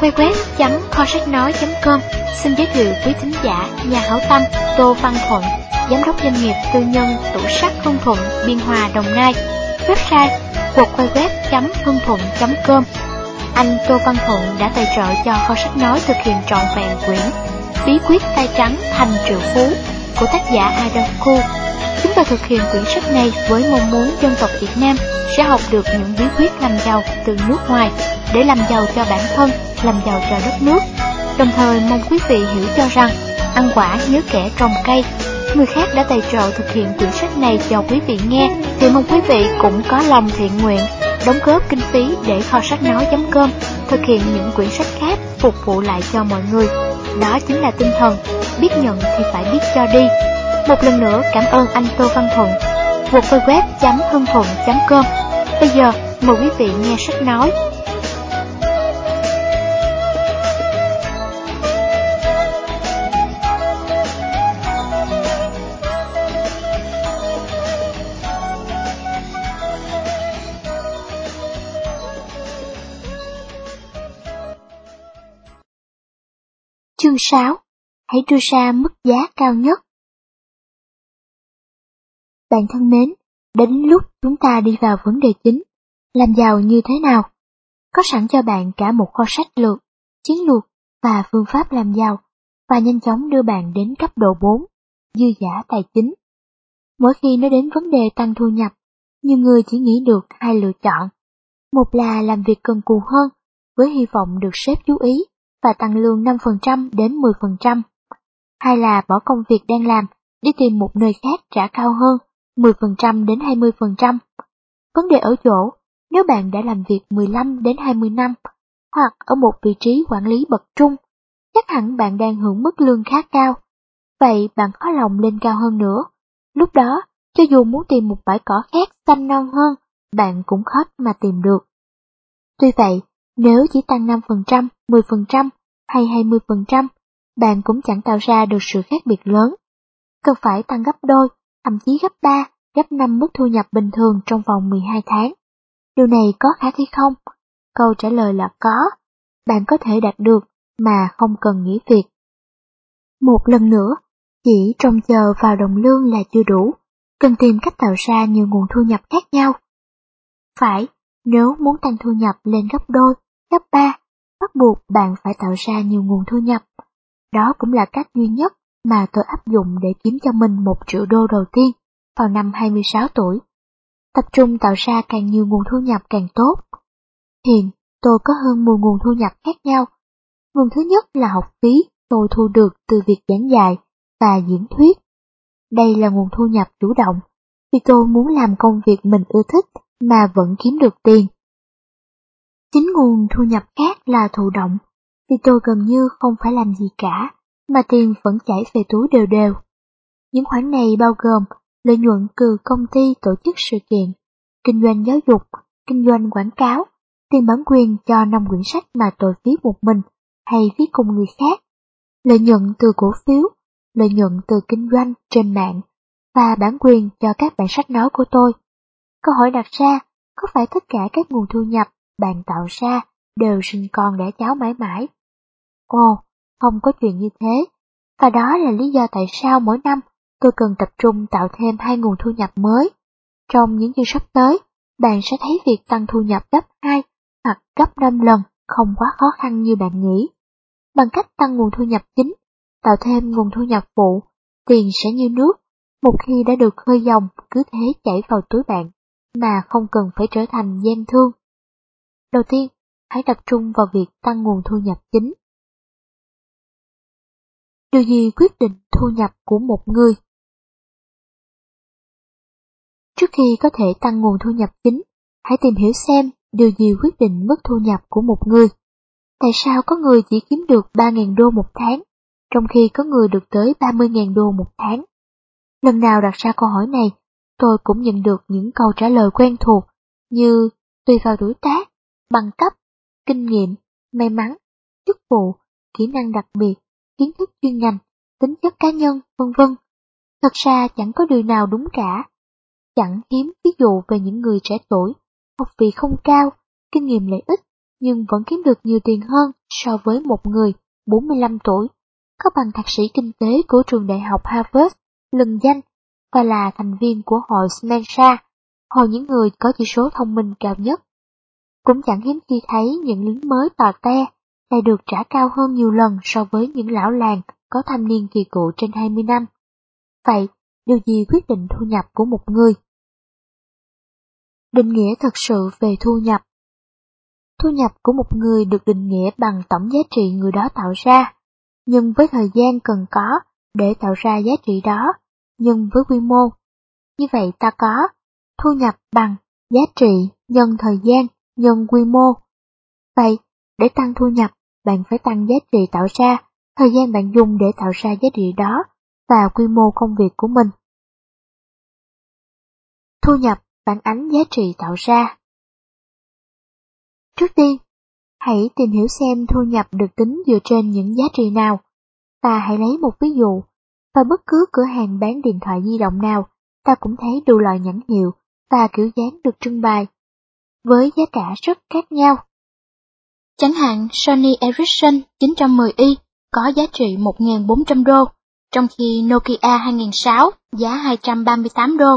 www.kho sách nói.com xin giới thiệu quý thính giả nhà hảo tâm Tô Văn Thuận, giám đốc doanh nghiệp tư nhân tủ sắt Hưng Thuận, Biên Hòa, Đồng Nai. Website www.hưng-thuận.com Anh Tô Văn Thuận đã tài trợ cho kho sách nói thực hiện trọn vẹn quyển Bí quyết tay trắng thành triệu phú của tác giả Adam Khu. Chúng ta thực hiện quyển sách này với mong muốn dân tộc Việt Nam sẽ học được những bí quyết làm giàu từ nước ngoài để làm giàu cho bản thân, làm giàu cho đất nước. Đồng thời mong quý vị hiểu cho rằng ăn quả nhớ kẻ trồng cây. Người khác đã tài trợ thực hiện quyển sách này cho quý vị nghe thì mong quý vị cũng có lòng thiện nguyện đóng góp kinh phí để kho sách nói.com thực hiện những quyển sách khác phục vụ lại cho mọi người. Đó chính là tinh thần, biết nhận thì phải biết cho đi. Một lần nữa cảm ơn anh Tô Văn Thuận. www.hưng thuận.com Bây giờ mời quý vị nghe sách nói Chương 6 Hãy đưa ra mức giá cao nhất Bạn thân mến, đến lúc chúng ta đi vào vấn đề chính, làm giàu như thế nào? Có sẵn cho bạn cả một kho sách lược, chiến lược và phương pháp làm giàu và nhanh chóng đưa bạn đến cấp độ 4, dư giả tài chính. Mỗi khi nói đến vấn đề tăng thu nhập, nhiều người chỉ nghĩ được hai lựa chọn. Một là làm việc cần cù hơn, với hy vọng được sếp chú ý và tăng lương 5% đến 10%. hay là bỏ công việc đang làm, đi tìm một nơi khác trả cao hơn 10% đến 20%. Vấn đề ở chỗ, nếu bạn đã làm việc 15 đến 20 năm, hoặc ở một vị trí quản lý bậc trung, chắc hẳn bạn đang hưởng mức lương khá cao. Vậy bạn khó lòng lên cao hơn nữa. Lúc đó, cho dù muốn tìm một bãi cỏ khác xanh non hơn, bạn cũng khó mà tìm được. Tuy vậy, nếu chỉ tăng 5%, 10% hay 20%, bạn cũng chẳng tạo ra được sự khác biệt lớn. Cần phải tăng gấp đôi, thậm chí gấp 3, gấp 5 mức thu nhập bình thường trong vòng 12 tháng. Điều này có khả thi không? Câu trả lời là có. Bạn có thể đạt được mà không cần nghỉ việc. Một lần nữa, chỉ trông chờ vào đồng lương là chưa đủ, cần tìm cách tạo ra nhiều nguồn thu nhập khác nhau. Phải, nếu muốn tăng thu nhập lên gấp đôi, cấp ba, bắt buộc bạn phải tạo ra nhiều nguồn thu nhập. Đó cũng là cách duy nhất mà tôi áp dụng để kiếm cho mình một triệu đô đầu tiên vào năm 26 tuổi. Tập trung tạo ra càng nhiều nguồn thu nhập càng tốt. Hiện, tôi có hơn 10 nguồn thu nhập khác nhau. Nguồn thứ nhất là học phí tôi thu được từ việc giảng dạy và diễn thuyết. Đây là nguồn thu nhập chủ động, vì tôi muốn làm công việc mình ưa thích mà vẫn kiếm được tiền. Chính nguồn thu nhập khác là thụ động, vì tôi gần như không phải làm gì cả, mà tiền vẫn chảy về túi đều đều. Những khoản này bao gồm lợi nhuận từ công ty tổ chức sự kiện, kinh doanh giáo dục, kinh doanh quảng cáo, tiền bản quyền cho năm quyển sách mà tôi viết một mình hay viết cùng người khác, lợi nhuận từ cổ phiếu, lợi nhuận từ kinh doanh trên mạng và bản quyền cho các bản sách nói của tôi. Câu hỏi đặt ra, có phải tất cả các nguồn thu nhập bạn tạo ra đều sinh con đẻ cháu mãi mãi? Ồ, không có chuyện như thế. Và đó là lý do tại sao mỗi năm tôi cần tập trung tạo thêm hai nguồn thu nhập mới. Trong những chương sắp tới, bạn sẽ thấy việc tăng thu nhập gấp 2 hoặc gấp 5 lần không quá khó khăn như bạn nghĩ. Bằng cách tăng nguồn thu nhập chính, tạo thêm nguồn thu nhập phụ, tiền sẽ như nước, một khi đã được khơi dòng cứ thế chảy vào túi bạn, mà không cần phải trở thành gian thương. Đầu tiên, hãy tập trung vào việc tăng nguồn thu nhập chính. Điều gì quyết định thu nhập của một người? Trước khi có thể tăng nguồn thu nhập chính, hãy tìm hiểu xem điều gì quyết định mức thu nhập của một người. Tại sao có người chỉ kiếm được 3.000 đô một tháng, trong khi có người được tới 30.000 đô một tháng? Lần nào đặt ra câu hỏi này, tôi cũng nhận được những câu trả lời quen thuộc như tùy vào tuổi tác, bằng cấp, kinh nghiệm, may mắn, chức vụ, kỹ năng đặc biệt, kiến thức chuyên ngành, tính chất cá nhân, vân vân. Thật ra chẳng có điều nào đúng cả. Chẳng hiếm ví dụ về những người trẻ tuổi, học vị không cao, kinh nghiệm lợi ích, nhưng vẫn kiếm được nhiều tiền hơn so với một người 45 tuổi, có bằng thạc sĩ kinh tế của trường đại học Harvard, lừng danh và là thành viên của hội Mensa, hội những người có chỉ số thông minh cao nhất. Cũng chẳng hiếm khi thấy những lính mới tò te lại được trả cao hơn nhiều lần so với những lão làng có thâm niên kỳ cụ trên 20 năm. Vậy, điều gì quyết định thu nhập của một người? Định nghĩa thật sự về thu nhập Thu nhập của một người được định nghĩa bằng tổng giá trị người đó tạo ra, nhưng với thời gian cần có để tạo ra giá trị đó, nhưng với quy mô. Như vậy ta có thu nhập bằng giá trị nhân thời gian nhân quy mô. Vậy, để tăng thu nhập, bạn phải tăng giá trị tạo ra, thời gian bạn dùng để tạo ra giá trị đó và quy mô công việc của mình. Thu nhập phản ánh giá trị tạo ra. Trước tiên, hãy tìm hiểu xem thu nhập được tính dựa trên những giá trị nào. và hãy lấy một ví dụ, và bất cứ cửa hàng bán điện thoại di động nào, ta cũng thấy đủ loại nhãn hiệu và kiểu dáng được trưng bày, với giá cả rất khác nhau. Chẳng hạn Sony Ericsson 910i có giá trị 1.400 đô, trong khi Nokia 2006 giá 238 đô.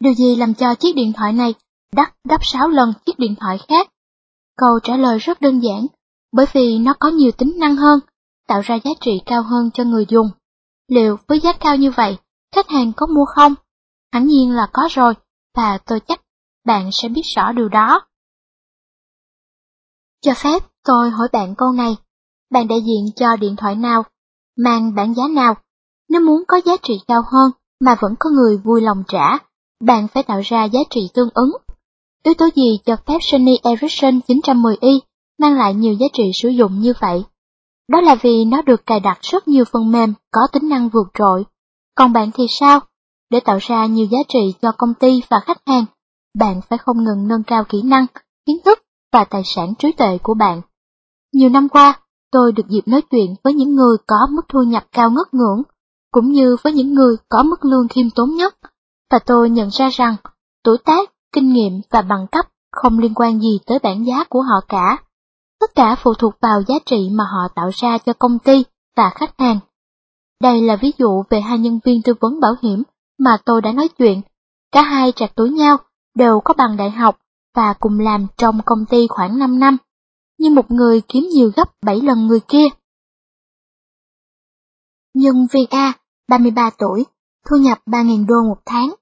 Điều gì làm cho chiếc điện thoại này đắt gấp 6 lần chiếc điện thoại khác? Câu trả lời rất đơn giản, bởi vì nó có nhiều tính năng hơn, tạo ra giá trị cao hơn cho người dùng. Liệu với giá cao như vậy, khách hàng có mua không? Hẳn nhiên là có rồi, và tôi chắc bạn sẽ biết rõ điều đó. Cho phép tôi hỏi bạn câu này, bạn đại diện cho điện thoại nào, mang bản giá nào? Nếu muốn có giá trị cao hơn mà vẫn có người vui lòng trả, bạn phải tạo ra giá trị tương ứng. Yếu tố gì cho phép Sony Ericsson 910i mang lại nhiều giá trị sử dụng như vậy? Đó là vì nó được cài đặt rất nhiều phần mềm có tính năng vượt trội. Còn bạn thì sao? Để tạo ra nhiều giá trị cho công ty và khách hàng, bạn phải không ngừng nâng cao kỹ năng, kiến thức và tài sản trí tuệ của bạn. Nhiều năm qua, tôi được dịp nói chuyện với những người có mức thu nhập cao ngất ngưỡng, cũng như với những người có mức lương khiêm tốn nhất, và tôi nhận ra rằng tuổi tác, kinh nghiệm và bằng cấp không liên quan gì tới bản giá của họ cả. Tất cả phụ thuộc vào giá trị mà họ tạo ra cho công ty và khách hàng. Đây là ví dụ về hai nhân viên tư vấn bảo hiểm mà tôi đã nói chuyện. Cả hai trạc tuổi nhau, đều có bằng đại học và cùng làm trong công ty khoảng 5 năm, nhưng một người kiếm nhiều gấp 7 lần người kia. Nhân viên A, 33 tuổi, thu nhập 3.000 đô một tháng.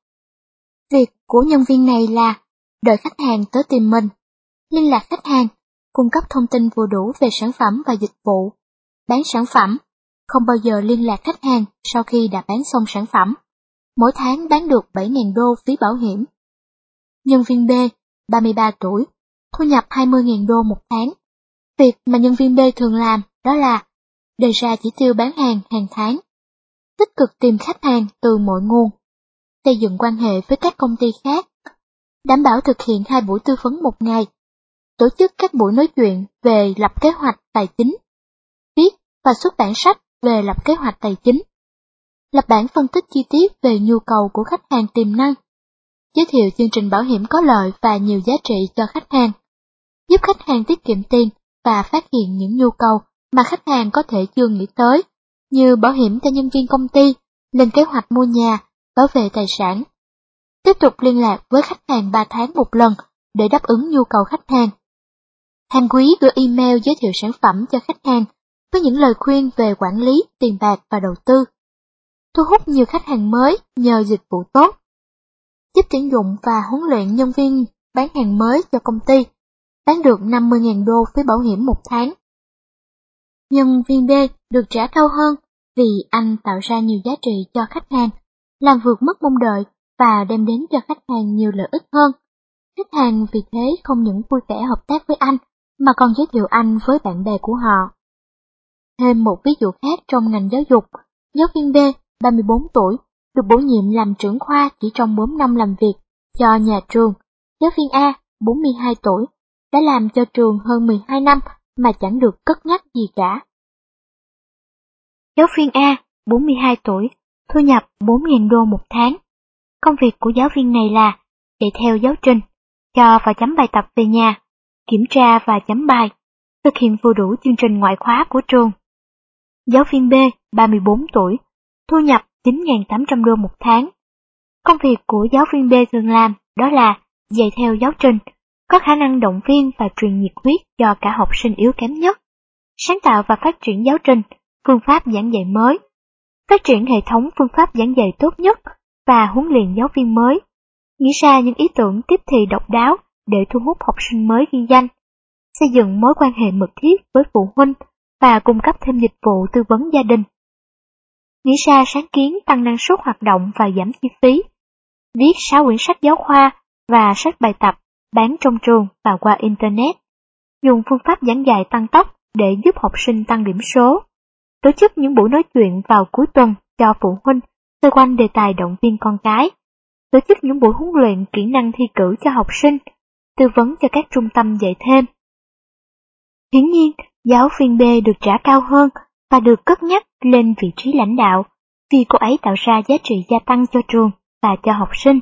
Việc của nhân viên này là đợi khách hàng tới tìm mình, liên lạc khách hàng, cung cấp thông tin vừa đủ về sản phẩm và dịch vụ, bán sản phẩm, không bao giờ liên lạc khách hàng sau khi đã bán xong sản phẩm. Mỗi tháng bán được 7.000 đô phí bảo hiểm. Nhân viên B, 33 tuổi, thu nhập 20.000 đô một tháng. Việc mà nhân viên B thường làm đó là đề ra chỉ tiêu bán hàng hàng tháng, tích cực tìm khách hàng từ mọi nguồn, xây dựng quan hệ với các công ty khác, đảm bảo thực hiện hai buổi tư vấn một ngày, tổ chức các buổi nói chuyện về lập kế hoạch tài chính, viết và xuất bản sách về lập kế hoạch tài chính, lập bản phân tích chi tiết về nhu cầu của khách hàng tiềm năng, giới thiệu chương trình bảo hiểm có lợi và nhiều giá trị cho khách hàng, giúp khách hàng tiết kiệm tiền và phát hiện những nhu cầu mà khách hàng có thể chưa nghĩ tới, như bảo hiểm cho nhân viên công ty, lên kế hoạch mua nhà, bảo vệ tài sản. Tiếp tục liên lạc với khách hàng 3 tháng một lần để đáp ứng nhu cầu khách hàng. Hàng quý gửi email giới thiệu sản phẩm cho khách hàng với những lời khuyên về quản lý, tiền bạc và đầu tư. Thu hút nhiều khách hàng mới nhờ dịch vụ tốt. Giúp tuyển dụng và huấn luyện nhân viên bán hàng mới cho công ty, bán được 50.000 đô phí bảo hiểm một tháng. Nhân viên B được trả cao hơn vì anh tạo ra nhiều giá trị cho khách hàng, làm vượt mức mong đợi và đem đến cho khách hàng nhiều lợi ích hơn. Khách hàng vì thế không những vui vẻ hợp tác với anh, mà còn giới thiệu anh với bạn bè của họ. Thêm một ví dụ khác trong ngành giáo dục, giáo viên B, 34 tuổi, được bổ nhiệm làm trưởng khoa chỉ trong 4 năm làm việc cho nhà trường. Giáo viên A, 42 tuổi, đã làm cho trường hơn 12 năm mà chẳng được cất nhắc gì cả. Giáo viên A, 42 tuổi, thu nhập 4.000 đô một tháng. Công việc của giáo viên này là chạy theo giáo trình, cho và chấm bài tập về nhà, kiểm tra và chấm bài, thực hiện vừa đủ chương trình ngoại khóa của trường. Giáo viên B, 34 tuổi, thu nhập 9.800 đô một tháng. Công việc của giáo viên B thường làm đó là dạy theo giáo trình, có khả năng động viên và truyền nhiệt huyết cho cả học sinh yếu kém nhất, sáng tạo và phát triển giáo trình, phương pháp giảng dạy mới, phát triển hệ thống phương pháp giảng dạy tốt nhất và huấn luyện giáo viên mới, nghĩ ra những ý tưởng tiếp thị độc đáo để thu hút học sinh mới ghi danh, xây dựng mối quan hệ mật thiết với phụ huynh và cung cấp thêm dịch vụ tư vấn gia đình. Nghĩ ra sáng kiến tăng năng suất hoạt động và giảm chi phí. Viết 6 quyển sách giáo khoa và sách bài tập bán trong trường và qua Internet. Dùng phương pháp giảng dạy tăng tốc để giúp học sinh tăng điểm số. Tổ chức những buổi nói chuyện vào cuối tuần cho phụ huynh xoay quanh đề tài động viên con cái. Tổ chức những buổi huấn luyện kỹ năng thi cử cho học sinh, tư vấn cho các trung tâm dạy thêm. Hiển nhiên, giáo viên B được trả cao hơn và được cất nhắc lên vị trí lãnh đạo vì cô ấy tạo ra giá trị gia tăng cho trường và cho học sinh.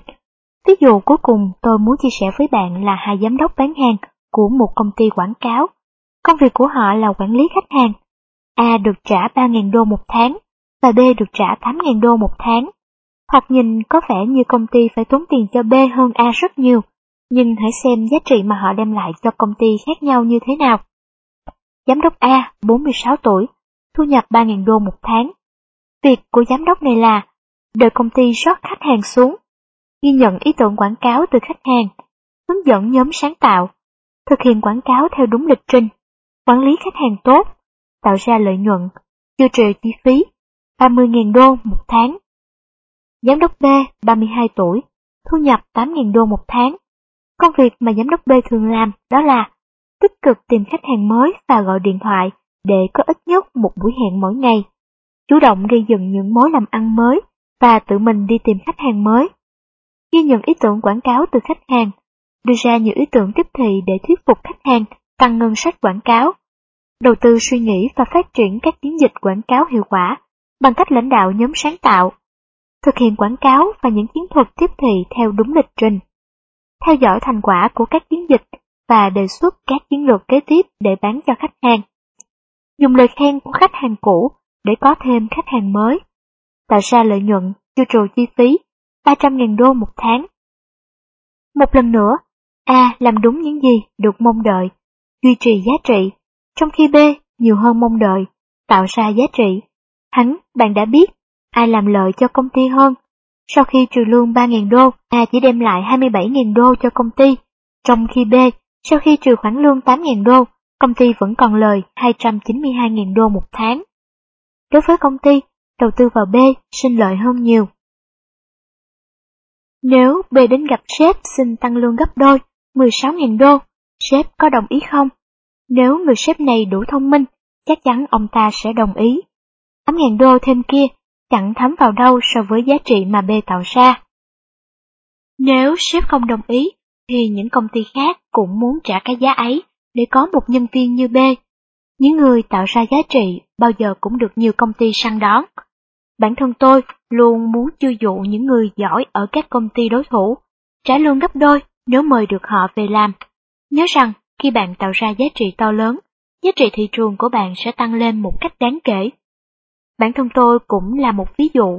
Ví dụ cuối cùng tôi muốn chia sẻ với bạn là hai giám đốc bán hàng của một công ty quảng cáo. Công việc của họ là quản lý khách hàng. A được trả 3.000 đô một tháng và B được trả 8.000 đô một tháng. Hoặc nhìn có vẻ như công ty phải tốn tiền cho B hơn A rất nhiều, nhưng hãy xem giá trị mà họ đem lại cho công ty khác nhau như thế nào. Giám đốc A, 46 tuổi, thu nhập 3.000 đô một tháng. Việc của giám đốc này là đợi công ty rót khách hàng xuống, ghi nhận ý tưởng quảng cáo từ khách hàng, hướng dẫn nhóm sáng tạo, thực hiện quảng cáo theo đúng lịch trình, quản lý khách hàng tốt, tạo ra lợi nhuận, chưa trừ chi phí, 30.000 đô một tháng. Giám đốc B, 32 tuổi, thu nhập 8.000 đô một tháng. Công việc mà giám đốc B thường làm đó là tích cực tìm khách hàng mới và gọi điện thoại để có ít nhất một buổi hẹn mỗi ngày, chủ động gây dựng những mối làm ăn mới và tự mình đi tìm khách hàng mới. Ghi nhận ý tưởng quảng cáo từ khách hàng, đưa ra nhiều ý tưởng tiếp thị để thuyết phục khách hàng tăng ngân sách quảng cáo, đầu tư suy nghĩ và phát triển các chiến dịch quảng cáo hiệu quả bằng cách lãnh đạo nhóm sáng tạo, thực hiện quảng cáo và những chiến thuật tiếp thị theo đúng lịch trình, theo dõi thành quả của các chiến dịch và đề xuất các chiến lược kế tiếp để bán cho khách hàng. Dùng lời khen của khách hàng cũ để có thêm khách hàng mới, tạo ra lợi nhuận chưa trừ chi phí 300.000 đô một tháng. Một lần nữa, A làm đúng những gì được mong đợi, duy trì giá trị, trong khi B nhiều hơn mong đợi, tạo ra giá trị. Hắn, bạn đã biết, ai làm lợi cho công ty hơn. Sau khi trừ lương 3.000 đô, A chỉ đem lại 27.000 đô cho công ty, trong khi B, sau khi trừ khoản lương 8.000 đô, công ty vẫn còn lời 292.000 đô một tháng. Đối với công ty, đầu tư vào B sinh lợi hơn nhiều. Nếu B đến gặp sếp xin tăng lương gấp đôi, 16.000 đô, sếp có đồng ý không? Nếu người sếp này đủ thông minh, chắc chắn ông ta sẽ đồng ý. 8.000 đô thêm kia chẳng thấm vào đâu so với giá trị mà B tạo ra. Nếu sếp không đồng ý, thì những công ty khác cũng muốn trả cái giá ấy để có một nhân viên như B. Những người tạo ra giá trị bao giờ cũng được nhiều công ty săn đón. Bản thân tôi luôn muốn chiêu dụ những người giỏi ở các công ty đối thủ, trả lương gấp đôi nếu mời được họ về làm. Nhớ rằng, khi bạn tạo ra giá trị to lớn, giá trị thị trường của bạn sẽ tăng lên một cách đáng kể. Bản thân tôi cũng là một ví dụ.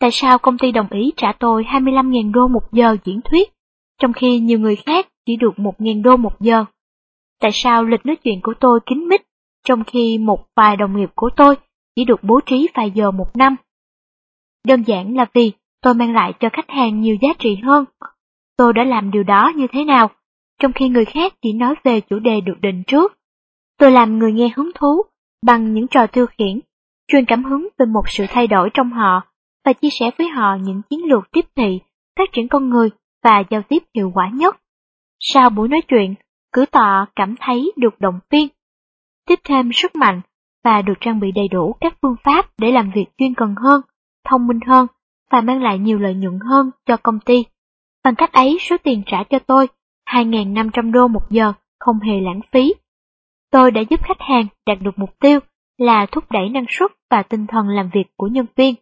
Tại sao công ty đồng ý trả tôi 25.000 đô một giờ diễn thuyết, trong khi nhiều người khác chỉ được 1.000 đô một giờ? Tại sao lịch nói chuyện của tôi kín mít, trong khi một vài đồng nghiệp của tôi chỉ được bố trí vài giờ một năm? Đơn giản là vì tôi mang lại cho khách hàng nhiều giá trị hơn. Tôi đã làm điều đó như thế nào, trong khi người khác chỉ nói về chủ đề được định trước. Tôi làm người nghe hứng thú bằng những trò tiêu khiển, truyền cảm hứng về một sự thay đổi trong họ và chia sẻ với họ những chiến lược tiếp thị, phát triển con người và giao tiếp hiệu quả nhất. Sau buổi nói chuyện, cử tọa cảm thấy được động viên, tiếp thêm sức mạnh và được trang bị đầy đủ các phương pháp để làm việc chuyên cần hơn thông minh hơn và mang lại nhiều lợi nhuận hơn cho công ty. Bằng cách ấy số tiền trả cho tôi 2.500 đô một giờ không hề lãng phí. Tôi đã giúp khách hàng đạt được mục tiêu là thúc đẩy năng suất và tinh thần làm việc của nhân viên.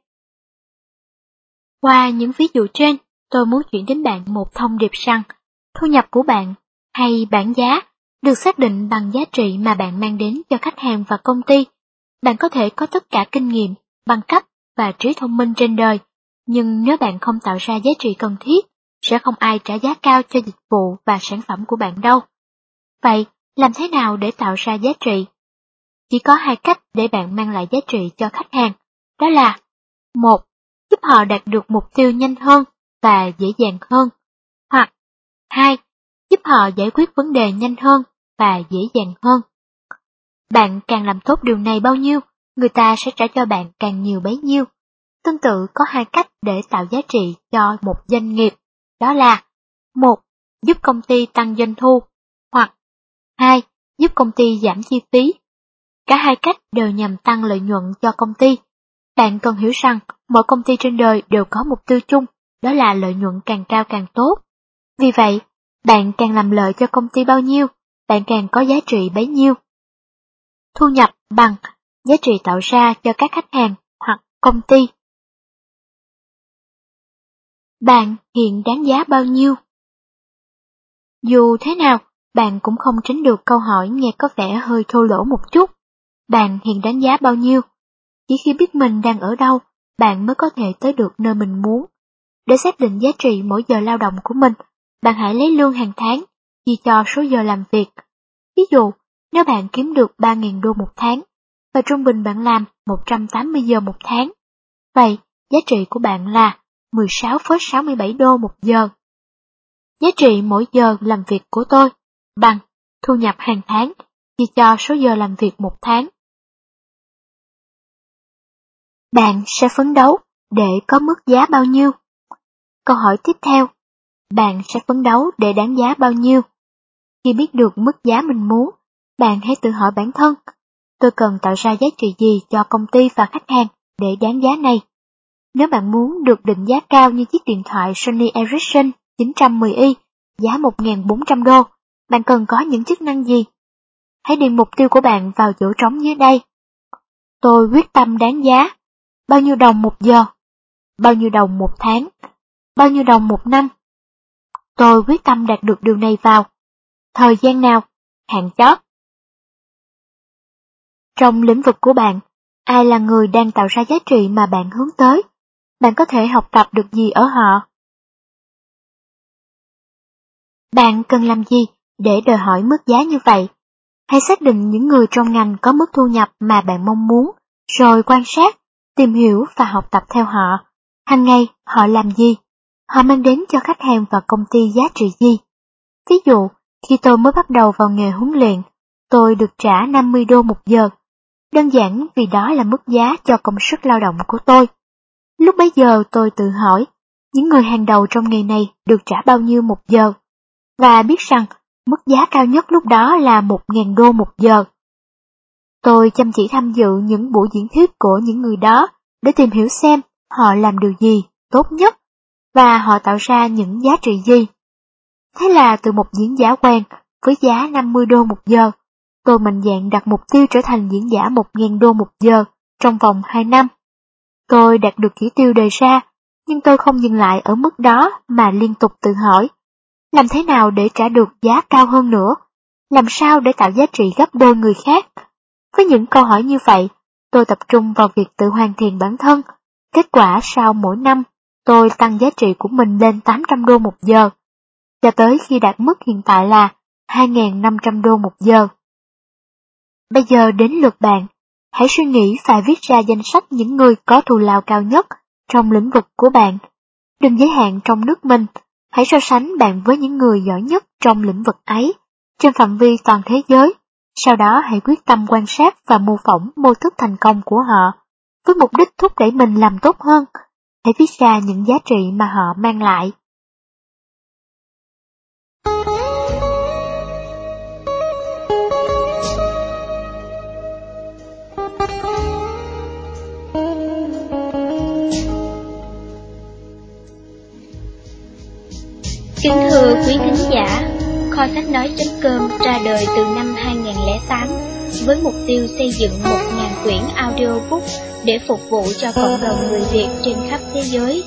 Qua những ví dụ trên, tôi muốn chuyển đến bạn một thông điệp rằng thu nhập của bạn hay bản giá được xác định bằng giá trị mà bạn mang đến cho khách hàng và công ty. Bạn có thể có tất cả kinh nghiệm, bằng cấp và trí thông minh trên đời, nhưng nếu bạn không tạo ra giá trị cần thiết, sẽ không ai trả giá cao cho dịch vụ và sản phẩm của bạn đâu. Vậy, làm thế nào để tạo ra giá trị? Chỉ có hai cách để bạn mang lại giá trị cho khách hàng, đó là một, Giúp họ đạt được mục tiêu nhanh hơn và dễ dàng hơn, hoặc hai, Giúp họ giải quyết vấn đề nhanh hơn và dễ dàng hơn. Bạn càng làm tốt điều này bao nhiêu, người ta sẽ trả cho bạn càng nhiều bấy nhiêu. Tương tự có hai cách để tạo giá trị cho một doanh nghiệp, đó là một Giúp công ty tăng doanh thu, hoặc hai Giúp công ty giảm chi phí. Cả hai cách đều nhằm tăng lợi nhuận cho công ty. Bạn cần hiểu rằng mỗi công ty trên đời đều có mục tiêu chung, đó là lợi nhuận càng cao càng tốt. Vì vậy, bạn càng làm lợi cho công ty bao nhiêu, bạn càng có giá trị bấy nhiêu. Thu nhập bằng giá trị tạo ra cho các khách hàng hoặc công ty. Bạn hiện đáng giá bao nhiêu? Dù thế nào, bạn cũng không tránh được câu hỏi nghe có vẻ hơi thô lỗ một chút. Bạn hiện đáng giá bao nhiêu? Chỉ khi biết mình đang ở đâu, bạn mới có thể tới được nơi mình muốn. Để xác định giá trị mỗi giờ lao động của mình, bạn hãy lấy lương hàng tháng, chia cho số giờ làm việc. Ví dụ, nếu bạn kiếm được 3.000 đô một tháng, và trung bình bạn làm 180 giờ một tháng, vậy giá trị của bạn là 16,67 đô một giờ. Giá trị mỗi giờ làm việc của tôi bằng thu nhập hàng tháng chia cho số giờ làm việc một tháng. Bạn sẽ phấn đấu để có mức giá bao nhiêu? Câu hỏi tiếp theo, bạn sẽ phấn đấu để đáng giá bao nhiêu? Khi biết được mức giá mình muốn, bạn hãy tự hỏi bản thân, tôi cần tạo ra giá trị gì cho công ty và khách hàng để đáng giá này? Nếu bạn muốn được định giá cao như chiếc điện thoại Sony Ericsson 910i giá 1.400 đô, bạn cần có những chức năng gì? Hãy điền mục tiêu của bạn vào chỗ trống dưới đây. Tôi quyết tâm đáng giá. Bao nhiêu đồng một giờ? Bao nhiêu đồng một tháng? Bao nhiêu đồng một năm? Tôi quyết tâm đạt được điều này vào. Thời gian nào? Hạn chót. Trong lĩnh vực của bạn, ai là người đang tạo ra giá trị mà bạn hướng tới? Bạn có thể học tập được gì ở họ? Bạn cần làm gì để đòi hỏi mức giá như vậy? Hãy xác định những người trong ngành có mức thu nhập mà bạn mong muốn, rồi quan sát, tìm hiểu và học tập theo họ. Hàng ngày, họ làm gì? Họ mang đến cho khách hàng và công ty giá trị gì? Ví dụ, khi tôi mới bắt đầu vào nghề huấn luyện, tôi được trả 50 đô một giờ. Đơn giản vì đó là mức giá cho công sức lao động của tôi. Lúc bấy giờ tôi tự hỏi, những người hàng đầu trong nghề này được trả bao nhiêu một giờ? Và biết rằng mức giá cao nhất lúc đó là 1.000 đô một giờ. Tôi chăm chỉ tham dự những buổi diễn thuyết của những người đó để tìm hiểu xem họ làm điều gì tốt nhất và họ tạo ra những giá trị gì. Thế là từ một diễn giả quen với giá 50 đô một giờ, tôi mạnh dạn đặt mục tiêu trở thành diễn giả 1.000 đô một giờ trong vòng 2 năm. Tôi đạt được chỉ tiêu đề ra, nhưng tôi không dừng lại ở mức đó mà liên tục tự hỏi. Làm thế nào để trả được giá cao hơn nữa? Làm sao để tạo giá trị gấp đôi người khác? Với những câu hỏi như vậy, tôi tập trung vào việc tự hoàn thiện bản thân. Kết quả sau mỗi năm, tôi tăng giá trị của mình lên 800 đô một giờ, cho tới khi đạt mức hiện tại là 2.500 đô một giờ. Bây giờ đến lượt bạn, hãy suy nghĩ và viết ra danh sách những người có thù lao cao nhất trong lĩnh vực của bạn. Đừng giới hạn trong nước mình, hãy so sánh bạn với những người giỏi nhất trong lĩnh vực ấy, trên phạm vi toàn thế giới. Sau đó hãy quyết tâm quan sát và mô phỏng mô thức thành công của họ, với mục đích thúc đẩy mình làm tốt hơn. Hãy viết ra những giá trị mà họ mang lại. Kính thưa quý thính giả, kho sách nói.com ra đời từ năm 2008 với mục tiêu xây dựng 1.000 quyển audiobook để phục vụ cho cộng đồng người Việt trên khắp thế giới.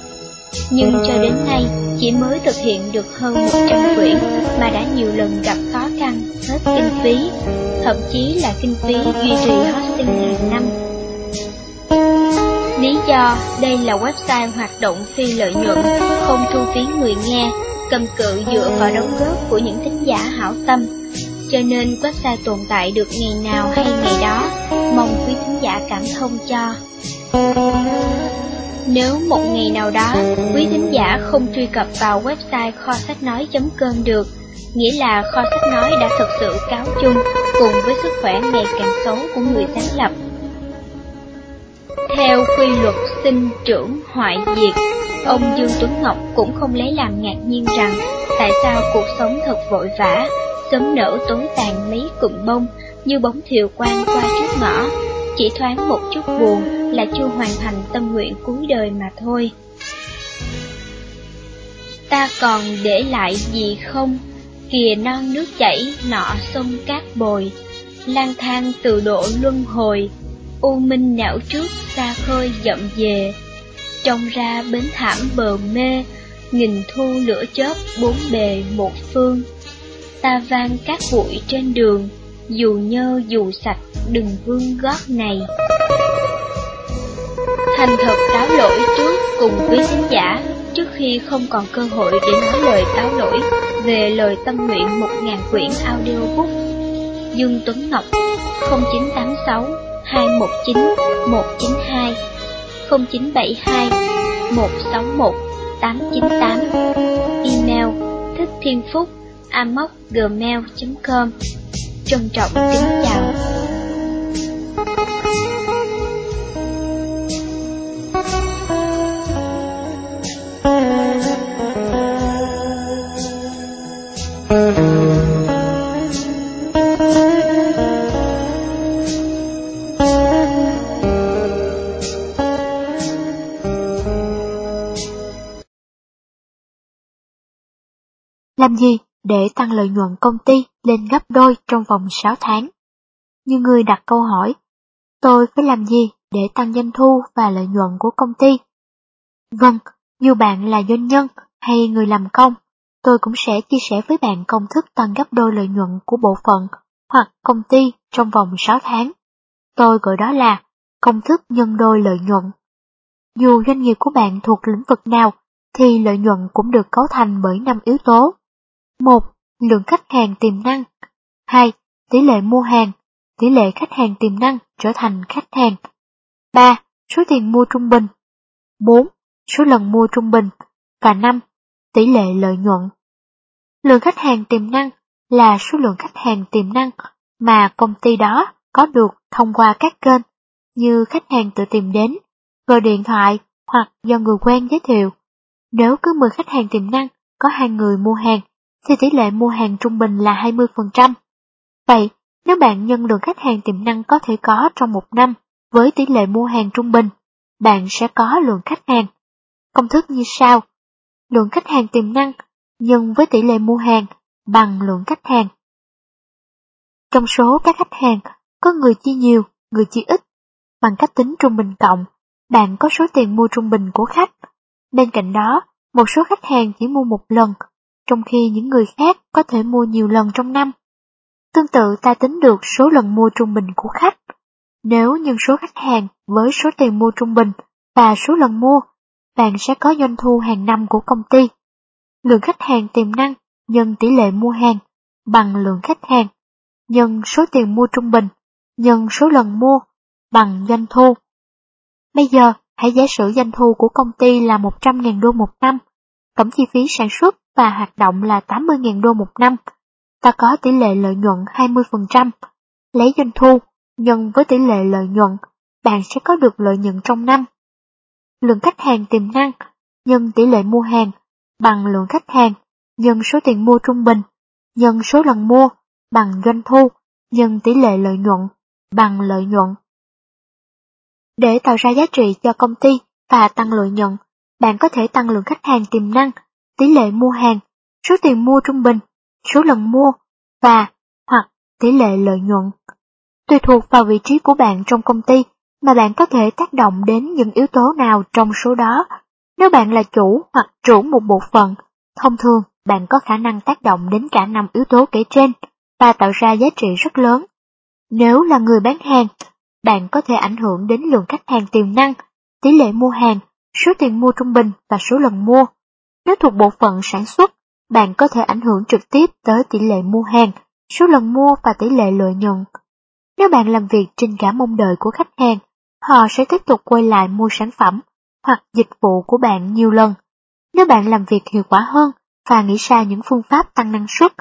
Nhưng cho đến nay, chỉ mới thực hiện được hơn 100 quyển mà đã nhiều lần gặp khó khăn, hết kinh phí, thậm chí là kinh phí duy trì hosting hàng năm. Lý do đây là website hoạt động phi lợi nhuận, không thu phí người nghe, cầm cự dựa vào đóng góp của những thính giả hảo tâm. Cho nên website tồn tại được ngày nào hay ngày đó, mong quý thính giả cảm thông cho. Nếu một ngày nào đó quý thính giả không truy cập vào website kho sách nói.com được, nghĩa là kho sách nói đã thực sự cáo chung cùng với sức khỏe ngày càng xấu của người sáng lập. Theo quy luật sinh trưởng hoại diệt, ông Dương Tuấn Ngọc cũng không lấy làm ngạc nhiên rằng tại sao cuộc sống thật vội vã, sớm nở tối tàn mấy cụm bông như bóng thiều quang qua trước ngõ, chỉ thoáng một chút buồn là chưa hoàn thành tâm nguyện cuối đời mà thôi. Ta còn để lại gì không? Kìa non nước chảy, nọ sông cát bồi, lang thang từ độ luân hồi, u minh não trước xa khơi dậm về, trông ra bến thảm bờ mê, nghìn thu lửa chớp bốn bề một phương. Ta vang các bụi trên đường, dù nhơ dù sạch đừng vương gót này. Thành thật cáo lỗi trước cùng quý khán giả trước khi không còn cơ hội để nói lời cáo lỗi về lời tâm nguyện một ngàn quyển audiobook. Dương Tuấn Ngọc 0986 219 192 0972 161 898 Email thích thiên phúc amoc.gmail.com Trân trọng kính chào. Làm gì để tăng lợi nhuận công ty lên gấp đôi trong vòng 6 tháng? Như người đặt câu hỏi, tôi phải làm gì để tăng doanh thu và lợi nhuận của công ty? Vâng, dù bạn là doanh nhân hay người làm công, tôi cũng sẽ chia sẻ với bạn công thức tăng gấp đôi lợi nhuận của bộ phận hoặc công ty trong vòng 6 tháng. Tôi gọi đó là công thức nhân đôi lợi nhuận. Dù doanh nghiệp của bạn thuộc lĩnh vực nào, thì lợi nhuận cũng được cấu thành bởi năm yếu tố. 1. Lượng khách hàng tiềm năng 2. Tỷ lệ mua hàng Tỷ lệ khách hàng tiềm năng trở thành khách hàng 3. Số tiền mua trung bình 4. Số lần mua trung bình Và 5. Tỷ lệ lợi nhuận Lượng khách hàng tiềm năng là số lượng khách hàng tiềm năng mà công ty đó có được thông qua các kênh như khách hàng tự tìm đến, gọi điện thoại hoặc do người quen giới thiệu. Nếu cứ 10 khách hàng tiềm năng có hai người mua hàng thì tỷ lệ mua hàng trung bình là 20%. Vậy, nếu bạn nhân lượng khách hàng tiềm năng có thể có trong một năm với tỷ lệ mua hàng trung bình, bạn sẽ có lượng khách hàng. Công thức như sau. Lượng khách hàng tiềm năng nhân với tỷ lệ mua hàng bằng lượng khách hàng. Trong số các khách hàng, có người chi nhiều, người chi ít. Bằng cách tính trung bình cộng, bạn có số tiền mua trung bình của khách. Bên cạnh đó, một số khách hàng chỉ mua một lần trong khi những người khác có thể mua nhiều lần trong năm. Tương tự ta tính được số lần mua trung bình của khách. Nếu nhân số khách hàng với số tiền mua trung bình và số lần mua, bạn sẽ có doanh thu hàng năm của công ty. Lượng khách hàng tiềm năng nhân tỷ lệ mua hàng bằng lượng khách hàng nhân số tiền mua trung bình nhân số lần mua bằng doanh thu. Bây giờ, hãy giả sử doanh thu của công ty là 100.000 đô một năm, tổng chi phí sản xuất và hoạt động là 80.000 đô một năm, ta có tỷ lệ lợi nhuận 20%. Lấy doanh thu nhân với tỷ lệ lợi nhuận, bạn sẽ có được lợi nhuận trong năm. Lượng khách hàng tiềm năng nhân tỷ lệ mua hàng bằng lượng khách hàng nhân số tiền mua trung bình nhân số lần mua bằng doanh thu nhân tỷ lệ lợi nhuận bằng lợi nhuận. Để tạo ra giá trị cho công ty và tăng lợi nhuận, bạn có thể tăng lượng khách hàng tiềm năng tỷ lệ mua hàng, số tiền mua trung bình, số lần mua và hoặc tỷ lệ lợi nhuận. Tùy thuộc vào vị trí của bạn trong công ty mà bạn có thể tác động đến những yếu tố nào trong số đó. Nếu bạn là chủ hoặc chủ một bộ phận Thông thường, bạn có khả năng tác động đến cả năm yếu tố kể trên và tạo ra giá trị rất lớn. Nếu là người bán hàng, bạn có thể ảnh hưởng đến lượng khách hàng tiềm năng, tỷ lệ mua hàng, số tiền mua trung bình và số lần mua. Nếu thuộc bộ phận sản xuất, bạn có thể ảnh hưởng trực tiếp tới tỷ lệ mua hàng, số lần mua và tỷ lệ lợi nhuận. Nếu bạn làm việc trên cả mong đợi của khách hàng, họ sẽ tiếp tục quay lại mua sản phẩm hoặc dịch vụ của bạn nhiều lần. Nếu bạn làm việc hiệu quả hơn và nghĩ ra những phương pháp tăng năng suất,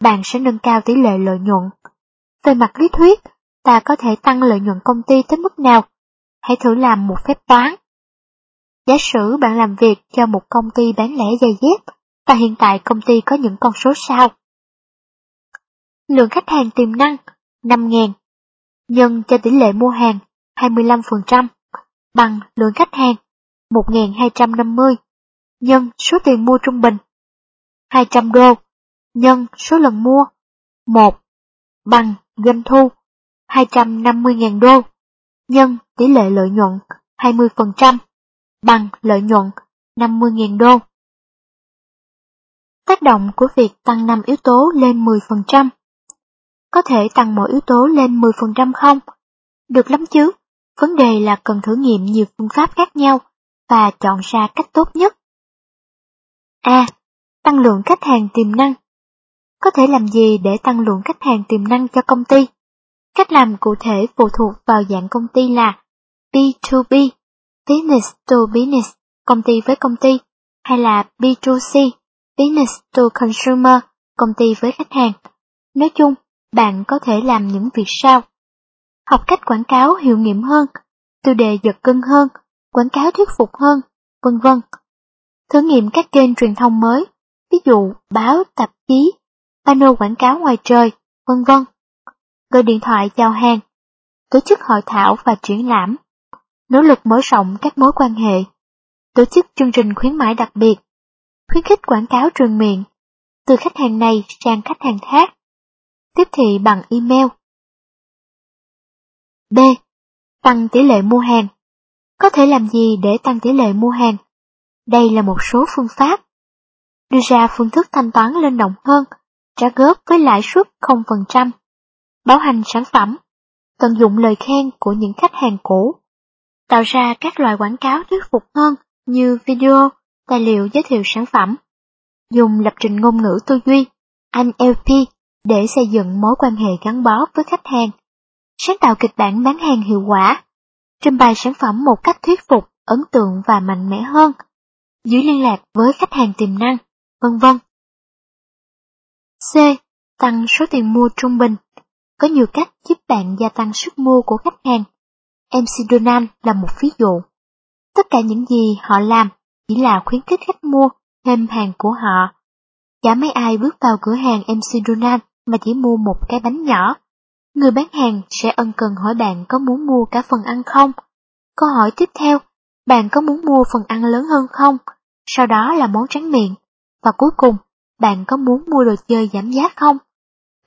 bạn sẽ nâng cao tỷ lệ lợi nhuận. Về mặt lý thuyết, ta có thể tăng lợi nhuận công ty tới mức nào? Hãy thử làm một phép toán. Giả sử bạn làm việc cho một công ty bán lẻ giày dép, và hiện tại công ty có những con số sau. Lượng khách hàng tiềm năng 5.000 nhân cho tỷ lệ mua hàng 25% bằng lượng khách hàng 1.250 nhân số tiền mua trung bình 200 đô. Nhân số lần mua 1 bằng doanh thu 250.000 đô. Nhân tỷ lệ lợi nhuận 20% bằng lợi nhuận 50.000 đô. Tác động của việc tăng 5 yếu tố lên 10%. Có thể tăng mỗi yếu tố lên 10% không? Được lắm chứ, vấn đề là cần thử nghiệm nhiều phương pháp khác nhau và chọn ra cách tốt nhất. A. Tăng lượng khách hàng tiềm năng. Có thể làm gì để tăng lượng khách hàng tiềm năng cho công ty? Cách làm cụ thể phụ thuộc vào dạng công ty là B2B, Business to Business, công ty với công ty, hay là B2C, Business to Consumer, công ty với khách hàng. Nói chung, bạn có thể làm những việc sau. Học cách quảng cáo hiệu nghiệm hơn, tiêu đề giật cân hơn, quảng cáo thuyết phục hơn, vân vân. Thử nghiệm các kênh truyền thông mới, ví dụ báo, tạp chí, pano quảng cáo ngoài trời, vân vân. Gọi điện thoại chào hàng, tổ chức hội thảo và triển lãm, nỗ lực mở rộng các mối quan hệ, tổ chức chương trình khuyến mãi đặc biệt, khuyến khích quảng cáo truyền miệng, từ khách hàng này sang khách hàng khác, tiếp thị bằng email. B. Tăng tỷ lệ mua hàng. Có thể làm gì để tăng tỷ lệ mua hàng? Đây là một số phương pháp. Đưa ra phương thức thanh toán linh động hơn, trả góp với lãi suất 0%. Bảo hành sản phẩm, tận dụng lời khen của những khách hàng cũ. Tạo ra các loại quảng cáo thuyết phục hơn như video, tài liệu giới thiệu sản phẩm. Dùng lập trình ngôn ngữ tư duy, NLP để xây dựng mối quan hệ gắn bó với khách hàng. Sáng tạo kịch bản bán hàng hiệu quả. Trình bày sản phẩm một cách thuyết phục, ấn tượng và mạnh mẽ hơn. Giữ liên lạc với khách hàng tiềm năng, vân vân. C. Tăng số tiền mua trung bình. Có nhiều cách giúp bạn gia tăng sức mua của khách hàng. MC Donald là một ví dụ. Tất cả những gì họ làm chỉ là khuyến khích khách mua thêm hàng của họ. Chả mấy ai bước vào cửa hàng MC Donald mà chỉ mua một cái bánh nhỏ. Người bán hàng sẽ ân cần hỏi bạn có muốn mua cả phần ăn không? Câu hỏi tiếp theo, bạn có muốn mua phần ăn lớn hơn không? Sau đó là món tráng miệng. Và cuối cùng, bạn có muốn mua đồ chơi giảm giá không?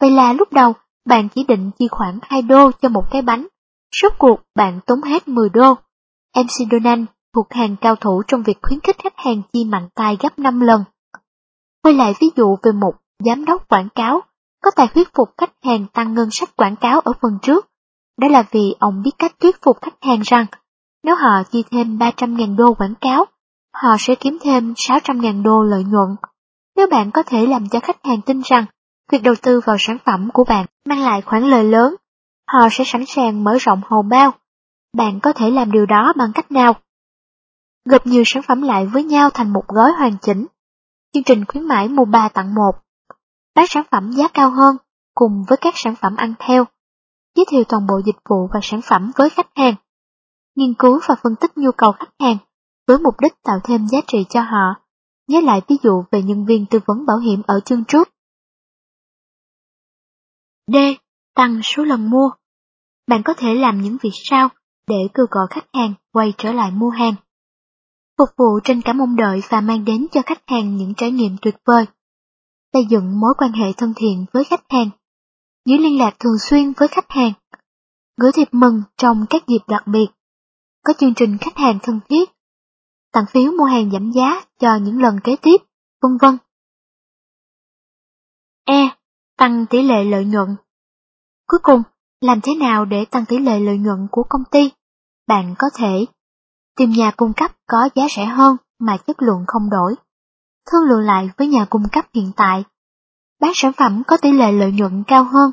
Vậy là lúc đầu, bạn chỉ định chi khoảng 2 đô cho một cái bánh. Suốt cuộc, bạn tốn hết 10 đô. MC Donald thuộc hàng cao thủ trong việc khuyến khích khách hàng chi mạnh tay gấp 5 lần. Quay lại ví dụ về một giám đốc quảng cáo có tài thuyết phục khách hàng tăng ngân sách quảng cáo ở phần trước. Đó là vì ông biết cách thuyết phục khách hàng rằng nếu họ chi thêm 300.000 đô quảng cáo, họ sẽ kiếm thêm 600.000 đô lợi nhuận. Nếu bạn có thể làm cho khách hàng tin rằng việc đầu tư vào sản phẩm của bạn mang lại khoản lời lớn, họ sẽ sẵn sàng mở rộng hồ bao. Bạn có thể làm điều đó bằng cách nào? Gộp nhiều sản phẩm lại với nhau thành một gói hoàn chỉnh. Chương trình khuyến mãi mua 3 tặng 1. Bán sản phẩm giá cao hơn, cùng với các sản phẩm ăn theo. Giới thiệu toàn bộ dịch vụ và sản phẩm với khách hàng. Nghiên cứu và phân tích nhu cầu khách hàng với mục đích tạo thêm giá trị cho họ. Nhớ lại ví dụ về nhân viên tư vấn bảo hiểm ở chương trước. D. Tăng số lần mua. Bạn có thể làm những việc sau để kêu gọi khách hàng quay trở lại mua hàng. Phục vụ trên cả mong đợi và mang đến cho khách hàng những trải nghiệm tuyệt vời. Xây dựng mối quan hệ thân thiện với khách hàng. Giữ liên lạc thường xuyên với khách hàng. Gửi thiệp mừng trong các dịp đặc biệt. Có chương trình khách hàng thân thiết. Tặng phiếu mua hàng giảm giá cho những lần kế tiếp, vân vân. e Tăng tỷ lệ lợi nhuận. Cuối cùng, làm thế nào để tăng tỷ lệ lợi nhuận của công ty? Bạn có thể tìm nhà cung cấp có giá rẻ hơn mà chất lượng không đổi. Thương lượng lại với nhà cung cấp hiện tại. Bán sản phẩm có tỷ lệ lợi nhuận cao hơn.